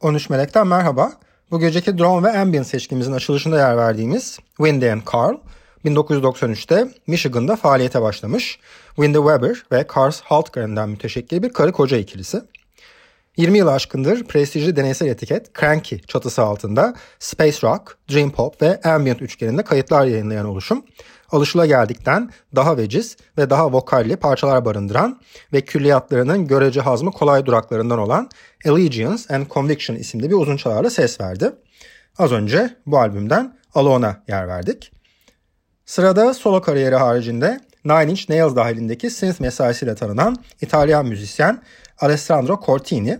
13 Melek'ten merhaba. Bu geceki drone ve ambient seçkimizin açılışında yer verdiğimiz Wendy and Carl, 1993'te Michigan'da faaliyete başlamış. Wendy Weber ve Cars Haltgren'den müteşekkil bir karı koca ikilisi. 20 yıl aşkındır prestijli deneysel etiket Cranky çatısı altında Space Rock, Dream Pop ve Ambient üçgeninde kayıtlar yayınlayan oluşum, alışılageldikten daha veciz ve daha vokalli parçalar barındıran ve külliyatlarının görece hazmı kolay duraklarından olan Allegiance and Conviction isimli bir uzun çalarla ses verdi. Az önce bu albümden Alone'a yer verdik. Sırada solo kariyeri haricinde Nine Inch Nails dahilindeki synth mesaisiyle tanınan İtalyan müzisyen Alessandro Cortini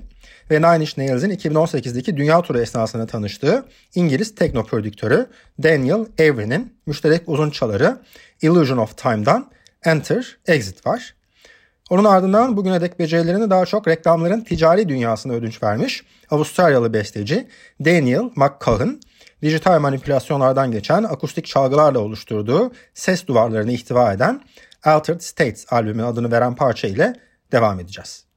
ve Nine Inch Nails'in 2018'deki dünya turu esnasında tanıştığı İngiliz tekno prodüktörü Daniel Avery'nin müşterek uzun çaları Illusion of Time'dan Enter, Exit var. Onun ardından bugüne dek becerilerini daha çok reklamların ticari dünyasına ödünç vermiş Avustralyalı besteci Daniel McCahan, dijital manipülasyonlardan geçen akustik çalgılarla oluşturduğu ses duvarlarını ihtiva eden Altered States albümün adını veren parça ile devam edeceğiz.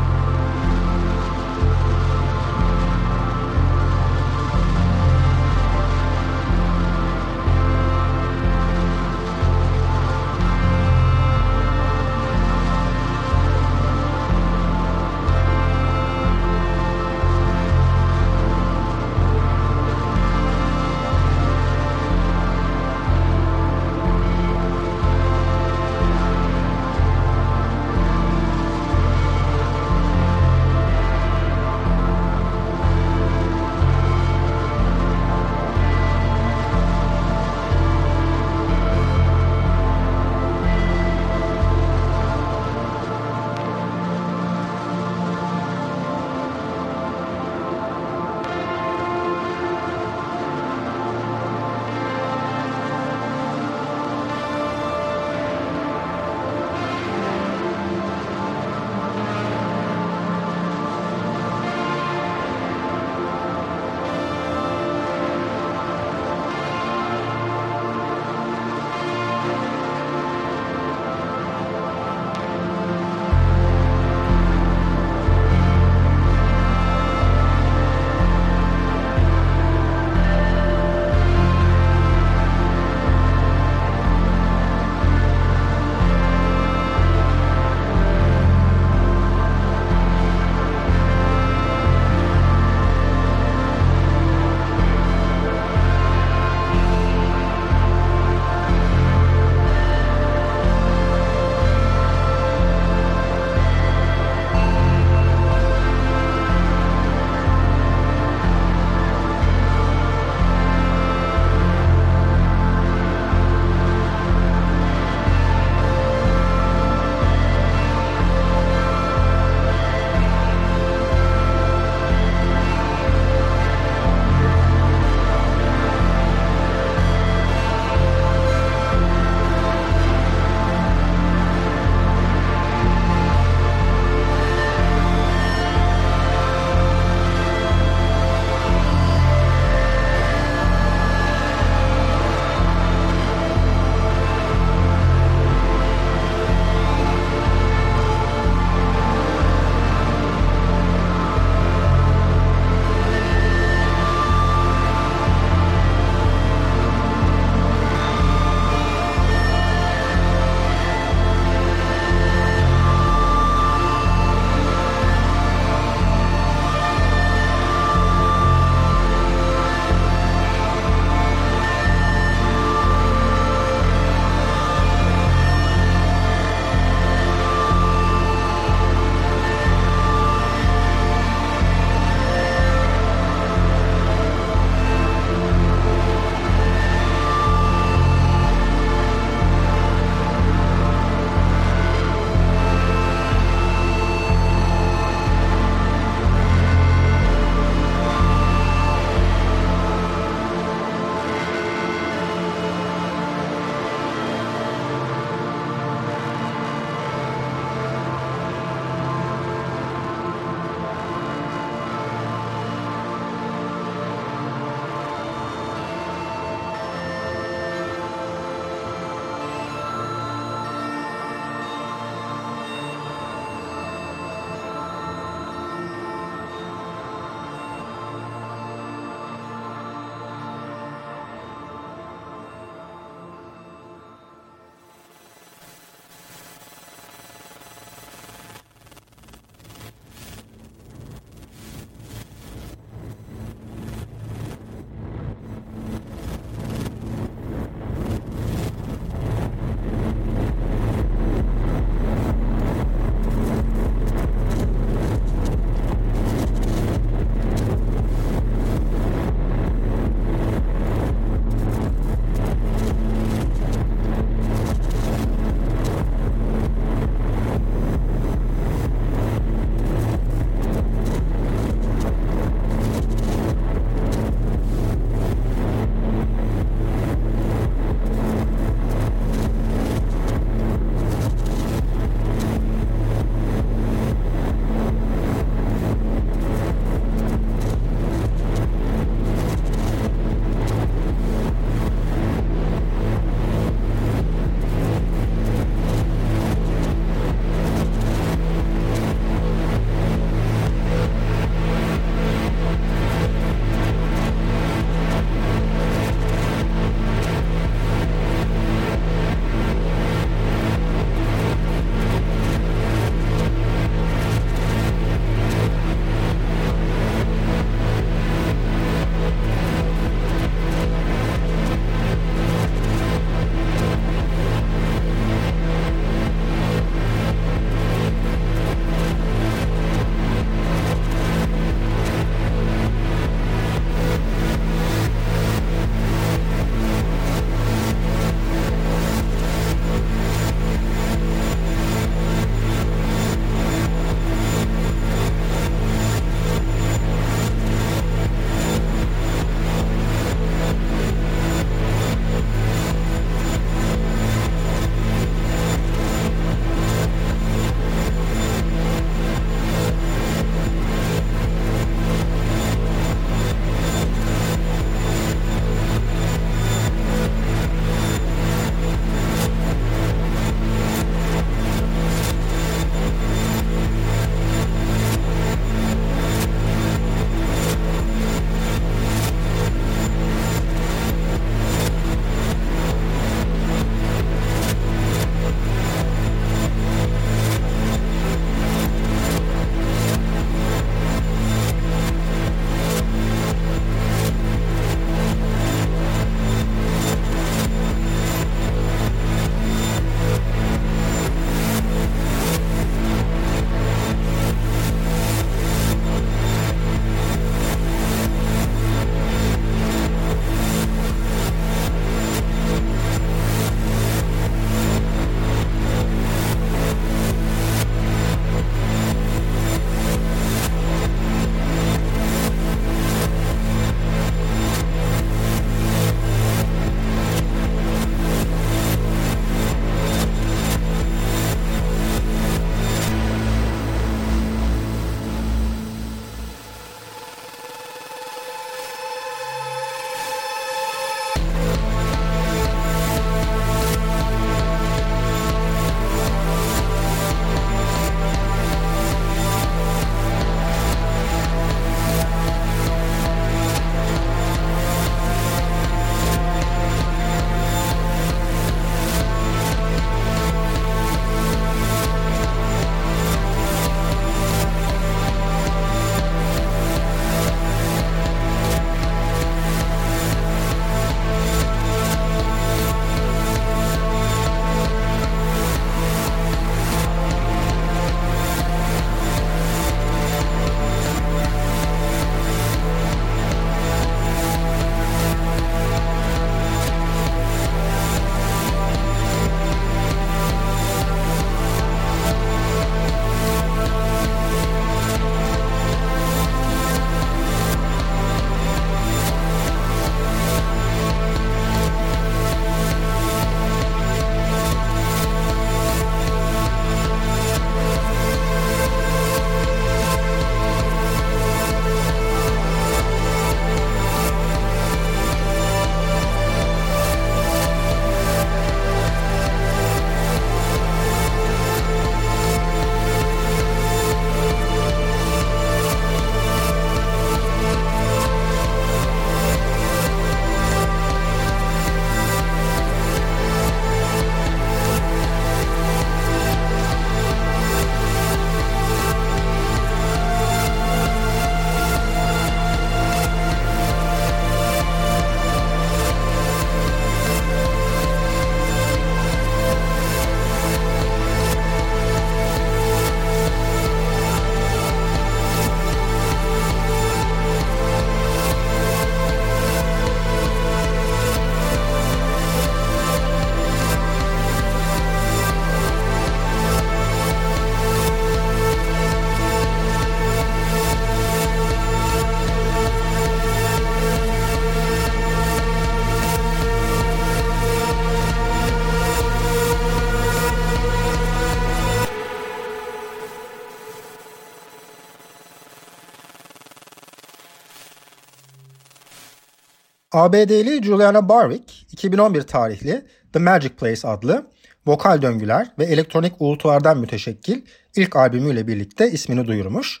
ABD'li Juliana Barwick 2011 tarihli The Magic Place adlı vokal döngüler ve elektronik uğultulardan müteşekkil ilk albümüyle birlikte ismini duyurmuş.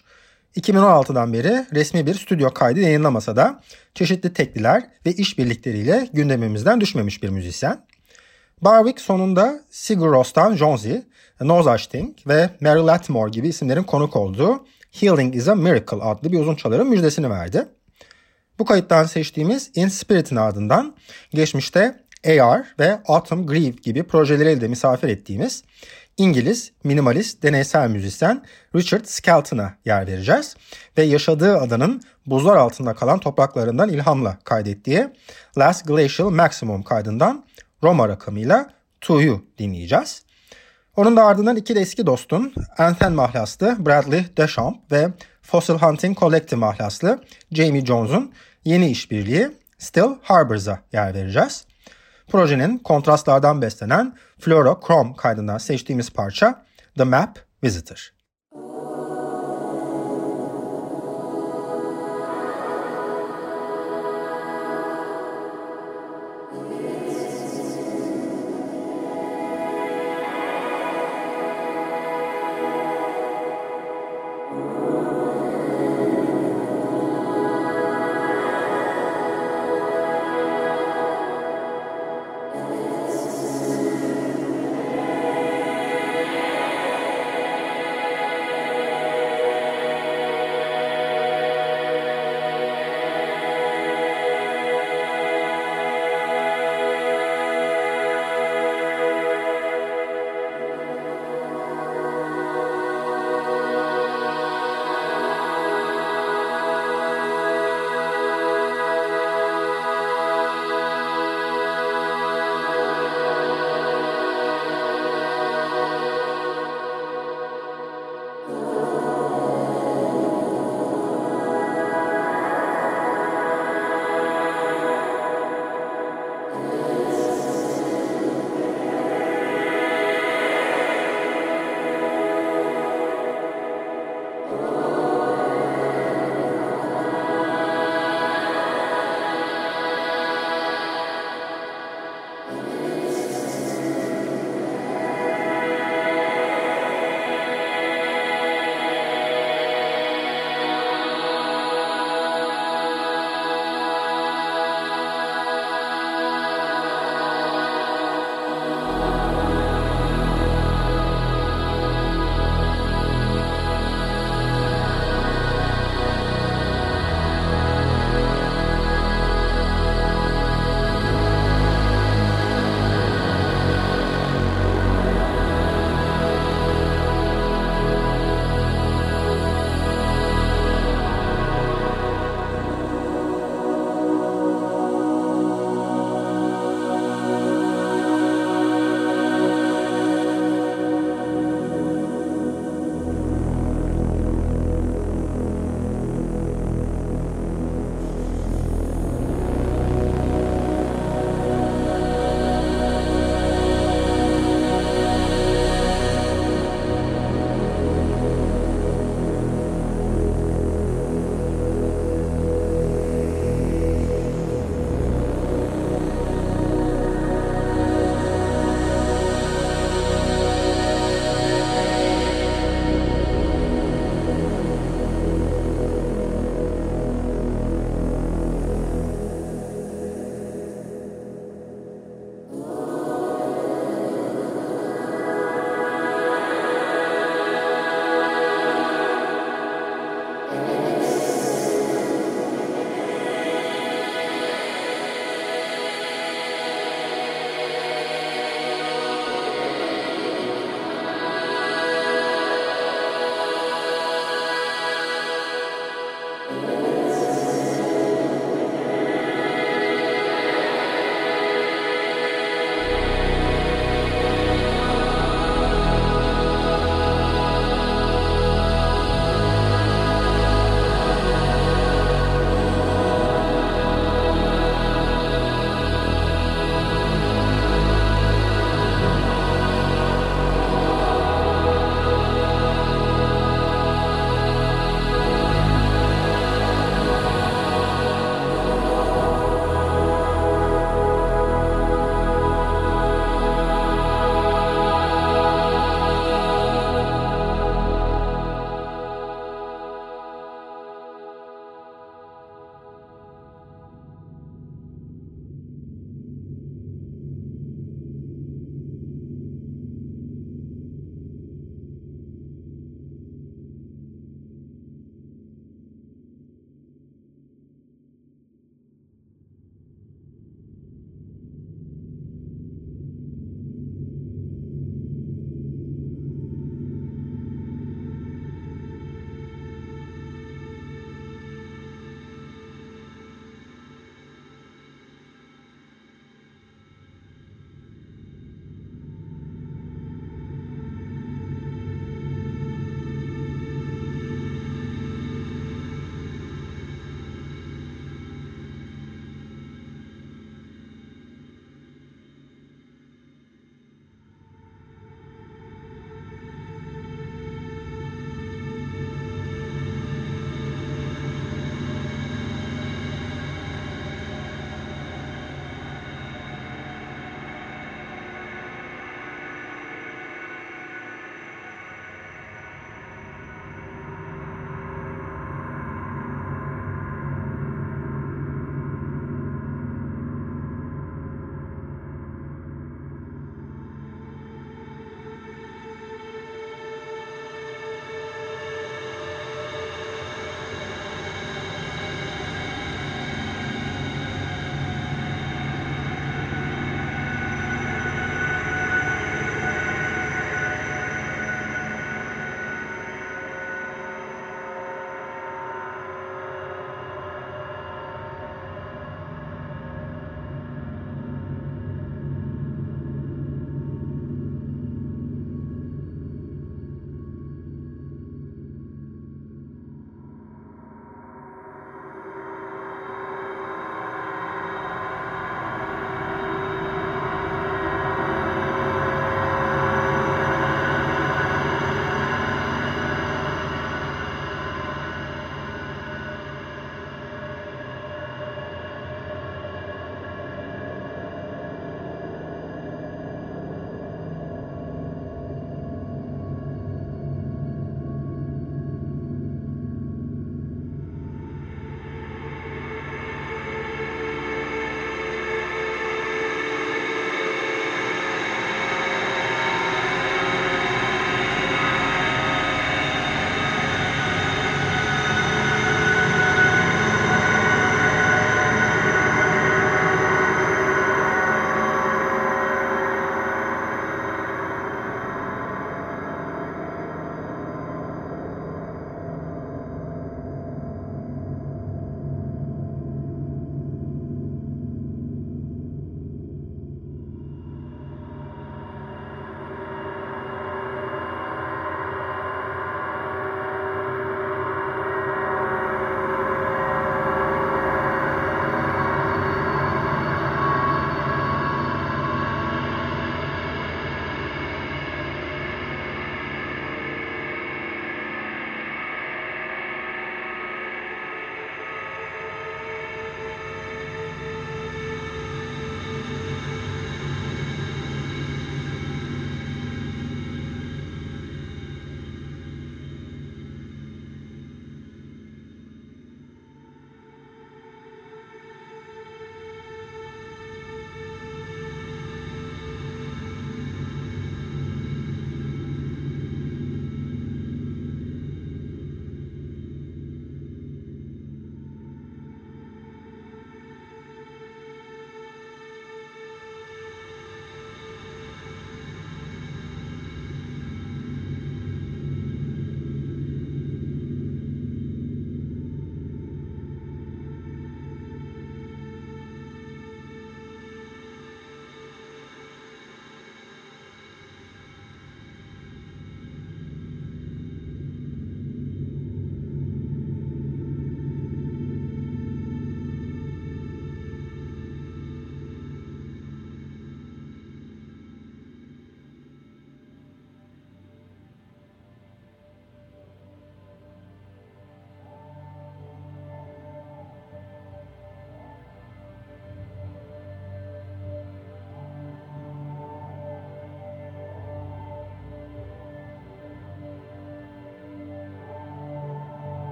2016'dan beri resmi bir stüdyo kaydı yayınlamasa da çeşitli tekliler ve işbirlikleriyle gündemimizden düşmemiş bir müzisyen. Barwick sonunda Sigur Ros'tan Jonzi, Nose Ashting ve Mary Latmore gibi isimlerin konuk olduğu Healing is a Miracle adlı bir uzun çaların müjdesini verdi. Bu kayıttan seçtiğimiz In Spirit'in ardından geçmişte AR ve Autumn Grieve gibi projeleriyle de misafir ettiğimiz İngiliz minimalist deneysel müzisyen Richard Skelton'a yer vereceğiz ve yaşadığı adanın buzlar altında kalan topraklarından ilhamla kaydettiği Last Glacial Maximum kaydından Roma rakamıyla To You dinleyeceğiz. Onun da ardından iki de eski dostun Anthem mahlaslı Bradley Deschamps ve Fossil Hunting Collective mahlaslı Jamie Jones'un yeni işbirliği Still Harbors'a yer vereceğiz. Projenin kontrastlardan beslenen Flora Chrome kaydından seçtiğimiz parça The Map Visitor.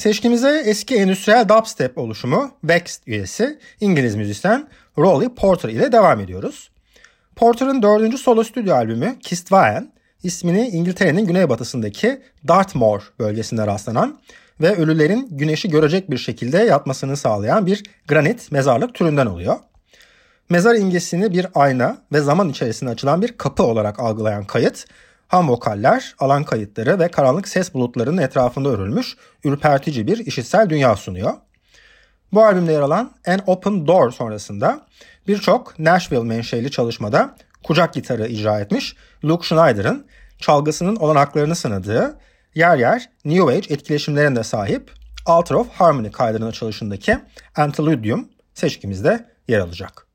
Seçkimize eski endüstriyel dubstep oluşumu Vexed üyesi İngiliz müzisyen Rolly Porter ile devam ediyoruz. Porter'ın dördüncü solo stüdyo albümü Kistvaen ismini İngiltere'nin güneybatısındaki Dartmoor bölgesinde rastlanan ve ölülerin güneşi görecek bir şekilde yatmasını sağlayan bir granit mezarlık türünden oluyor. Mezar imgesini bir ayna ve zaman içerisinde açılan bir kapı olarak algılayan kayıt, ham vokaller, alan kayıtları ve karanlık ses bulutlarının etrafında örülmüş ürpertici bir işitsel dünya sunuyor. Bu albümde yer alan An Open Door sonrasında birçok Nashville menşeli çalışmada kucak gitarı icra etmiş Luke Schneider'ın çalgısının olanaklarını sınadığı yer yer New Age etkileşimlerine sahip Altar of Harmony kaydının açılışındaki Antiludium seçkimizde yer alacak.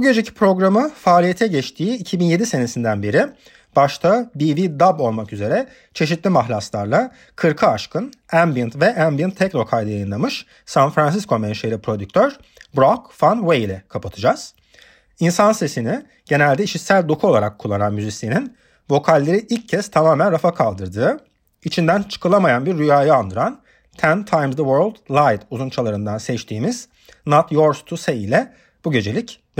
Bu geceki programı faaliyete geçtiği 2007 senesinden beri başta BV Dub olmak üzere çeşitli mahlaslarla 40'ı aşkın ambient ve ambient techno kaydı yayınlamış San Francisco menşeli prodüktör Brock Van Way ile kapatacağız. İnsan sesini genelde işitsel doku olarak kullanan müzisyenin vokalleri ilk kez tamamen rafa kaldırdığı, içinden çıkılamayan bir rüyayı andıran Ten Times the World Light uzunçalarından seçtiğimiz Not Yours to Say ile bu gecelik